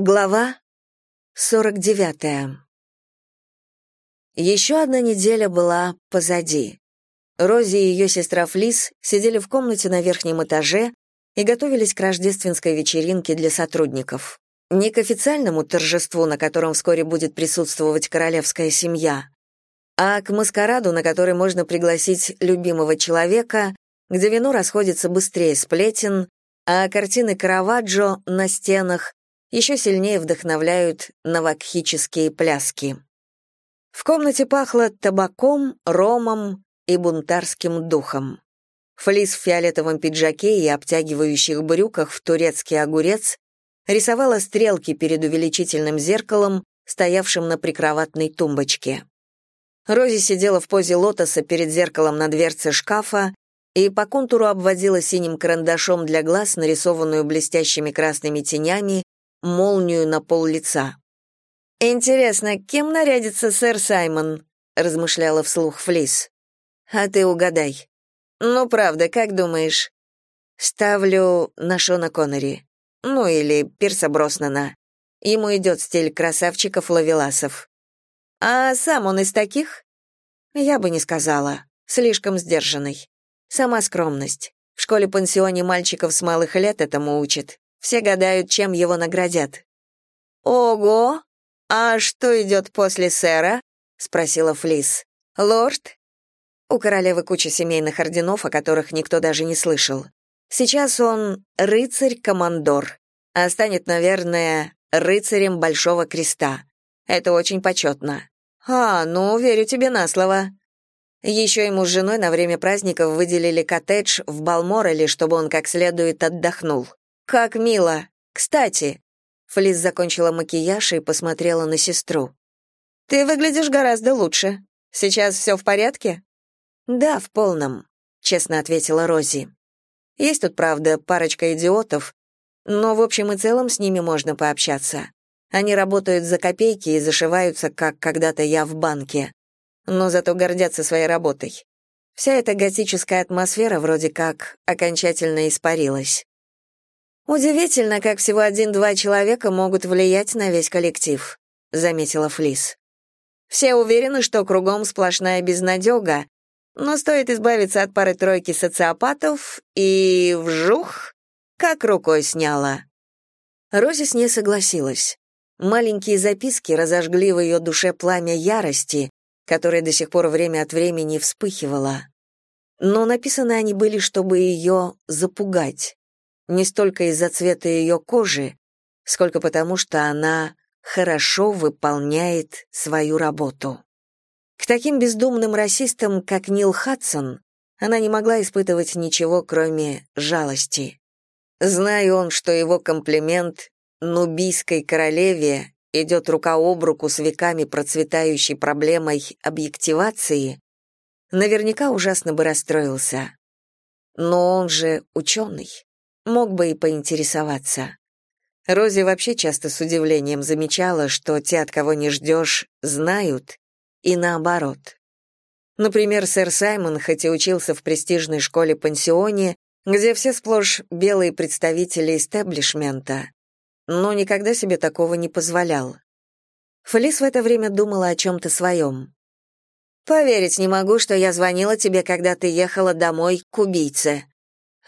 Глава 49. Еще одна неделя была позади. Рози и ее сестра Флис сидели в комнате на верхнем этаже и готовились к рождественской вечеринке для сотрудников. Не к официальному торжеству, на котором вскоре будет присутствовать королевская семья, а к маскараду, на который можно пригласить любимого человека, где вино расходится быстрее сплетен, а картины Караваджо на стенах еще сильнее вдохновляют навакхические пляски. В комнате пахло табаком, ромом и бунтарским духом. Флис в фиолетовом пиджаке и обтягивающих брюках в турецкий огурец рисовала стрелки перед увеличительным зеркалом, стоявшим на прикроватной тумбочке. Рози сидела в позе лотоса перед зеркалом на дверце шкафа и по контуру обводила синим карандашом для глаз, нарисованную блестящими красными тенями, молнию на пол лица. «Интересно, кем нарядится сэр Саймон?» — размышляла вслух Флис. «А ты угадай». «Ну, правда, как думаешь?» «Ставлю на Шона Коннери. Ну, или Пирса Броснана. Ему идет стиль красавчиков-ловеласов». «А сам он из таких?» «Я бы не сказала. Слишком сдержанный. Сама скромность. В школе-пансионе мальчиков с малых лет этому учат. Все гадают, чем его наградят. «Ого! А что идет после сэра?» — спросила Флис. «Лорд?» У королевы куча семейных орденов, о которых никто даже не слышал. Сейчас он рыцарь-командор, а станет, наверное, рыцарем Большого Креста. Это очень почетно. А, ну, верю тебе на слово. Еще ему с женой на время праздников выделили коттедж в Балмореле, чтобы он как следует отдохнул. «Как мило! Кстати!» Флис закончила макияж и посмотрела на сестру. «Ты выглядишь гораздо лучше. Сейчас все в порядке?» «Да, в полном», — честно ответила Рози. «Есть тут, правда, парочка идиотов, но в общем и целом с ними можно пообщаться. Они работают за копейки и зашиваются, как когда-то я в банке, но зато гордятся своей работой. Вся эта готическая атмосфера вроде как окончательно испарилась. Удивительно, как всего один-два человека могут влиять на весь коллектив, заметила Флис. Все уверены, что кругом сплошная безнадега, но стоит избавиться от пары-тройки социопатов, и вжух, как рукой сняла. Рози с ней согласилась. Маленькие записки разожгли в ее душе пламя ярости, которое до сих пор время от времени вспыхивало. Но написаны они были, чтобы ее запугать не столько из-за цвета ее кожи, сколько потому, что она хорошо выполняет свою работу. К таким бездумным расистам, как Нил Хадсон, она не могла испытывать ничего, кроме жалости. Зная он, что его комплимент нубийской королеве идет рука об руку с веками процветающей проблемой объективации, наверняка ужасно бы расстроился. Но он же ученый мог бы и поинтересоваться. Рози вообще часто с удивлением замечала, что те, от кого не ждешь, знают, и наоборот. Например, сэр Саймон, хоть и учился в престижной школе-пансионе, где все сплошь белые представители истеблишмента, но никогда себе такого не позволял. Фелис в это время думала о чем-то своем. «Поверить не могу, что я звонила тебе, когда ты ехала домой к убийце».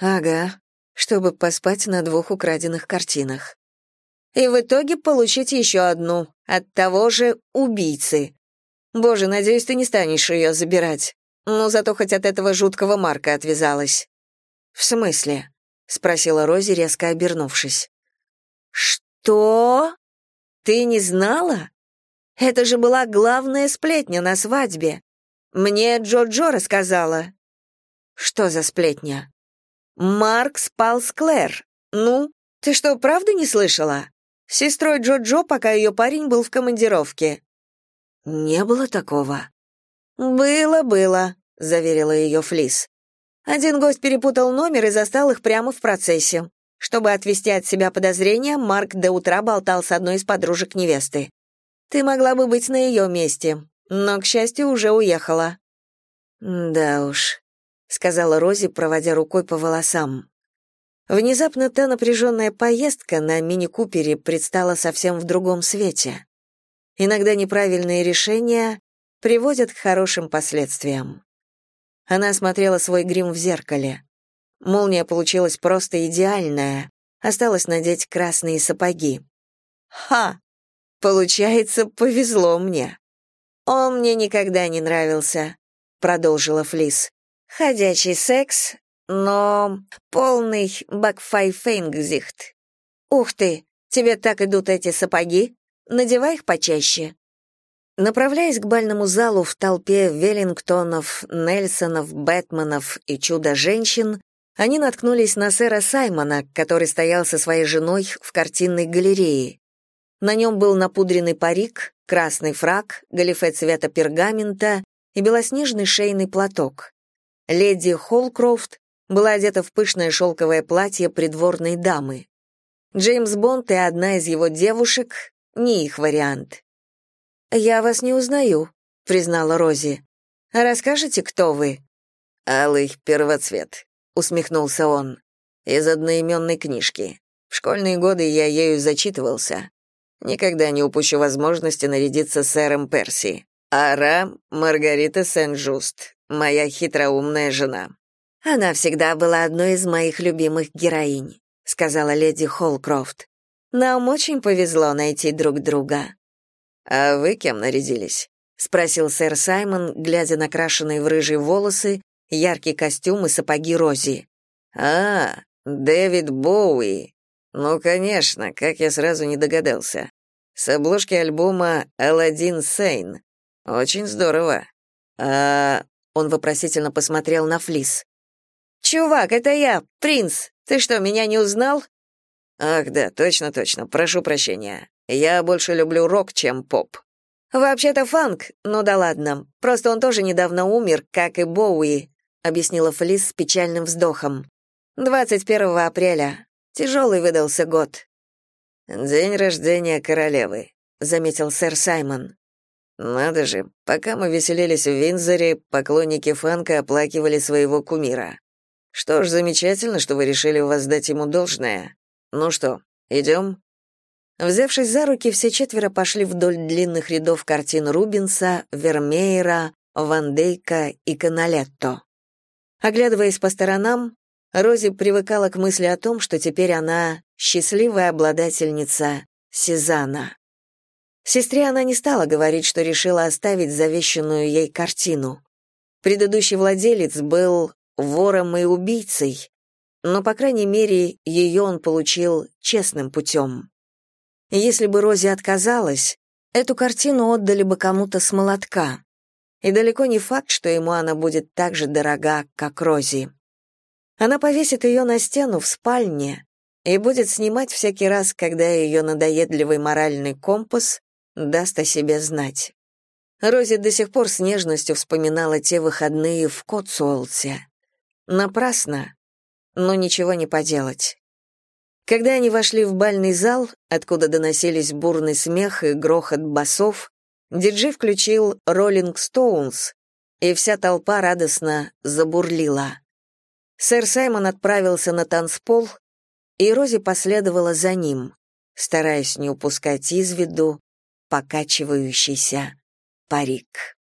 «Ага, чтобы поспать на двух украденных картинах. И в итоге получить еще одну, от того же убийцы. Боже, надеюсь, ты не станешь ее забирать. Но зато хоть от этого жуткого Марка отвязалась. В смысле? спросила Рози, резко обернувшись. Что? Ты не знала? Это же была главная сплетня на свадьбе. Мне Джо-Джо рассказала. Что за сплетня? Марк спал с Клэр. Ну, ты что, правда не слышала? Сестрой Джо-Джо, пока ее парень был в командировке. Не было такого. Было, было, заверила ее Флис. Один гость перепутал номер и застал их прямо в процессе. Чтобы отвести от себя подозрения, Марк до утра болтал с одной из подружек невесты. Ты могла бы быть на ее месте, но, к счастью, уже уехала. Да уж, сказала Рози, проводя рукой по волосам. Внезапно та напряженная поездка на мини-купере предстала совсем в другом свете. Иногда неправильные решения приводят к хорошим последствиям. Она смотрела свой грим в зеркале. Молния получилась просто идеальная. Осталось надеть красные сапоги. Ха! Получается, повезло мне. Он мне никогда не нравился, продолжила Флис. Ходячий секс, но полный бакфайфейнгзихт. Ух ты, тебе так идут эти сапоги? Надевай их почаще. Направляясь к бальному залу в толпе Веллингтонов, Нельсонов, Бэтменов и чудо-женщин, они наткнулись на сэра Саймона, который стоял со своей женой в картинной галерее. На нем был напудренный парик, красный фрак, галифе цвета пергамента и белоснежный шейный платок. Леди Холкрофт была одета в пышное шелковое платье придворной дамы. Джеймс Бонд и одна из его девушек — не их вариант. «Я вас не узнаю», — признала Рози. «Расскажите, кто вы?» «Алый первоцвет», — усмехнулся он. «Из одноименной книжки. В школьные годы я ею зачитывался. Никогда не упущу возможности нарядиться сэром Перси. Ара Маргарита Сен-Жуст, моя хитроумная жена». «Она всегда была одной из моих любимых героинь», — сказала леди Холкрофт. «Нам очень повезло найти друг друга». «А вы кем нарядились?» — спросил сэр Саймон, глядя на крашеные в рыжие волосы, яркий костюм и сапоги Рози. «А, Дэвид Боуи. Ну, конечно, как я сразу не догадался. С обложки альбома «Аладдин Сейн». Очень здорово. А... Он вопросительно посмотрел на Флис. «Чувак, это я, принц. Ты что, меня не узнал?» «Ах да, точно-точно, прошу прощения. Я больше люблю рок, чем поп». «Вообще-то фанк, ну да ладно. Просто он тоже недавно умер, как и Боуи», — объяснила Флис с печальным вздохом. «21 апреля. Тяжелый выдался год. День рождения королевы, заметил сэр Саймон. Надо же, пока мы веселились в Винзоре, поклонники фанка оплакивали своего кумира. Что ж, замечательно, что вы решили воздать ему должное. Ну что, идем?» Взявшись за руки, все четверо пошли вдоль длинных рядов картин Рубенса, Вермеера, Ван Дейка и Каналетто. Оглядываясь по сторонам, Рози привыкала к мысли о том, что теперь она счастливая обладательница Сезана. Сестре она не стала говорить, что решила оставить завещанную ей картину. Предыдущий владелец был вором и убийцей, но, по крайней мере, ее он получил честным путем. Если бы Рози отказалась, эту картину отдали бы кому-то с молотка. И далеко не факт, что ему она будет так же дорога, как Рози. Она повесит ее на стену в спальне и будет снимать всякий раз, когда ее надоедливый моральный компас даст о себе знать. Рози до сих пор с нежностью вспоминала те выходные в Котсуолте. Напрасно, но ничего не поделать. Когда они вошли в бальный зал, откуда доносились бурный смех и грохот басов, диджей включил «Роллинг Стоунс», и вся толпа радостно забурлила. Сэр Саймон отправился на танцпол, и Рози последовала за ним, стараясь не упускать из виду покачивающийся парик.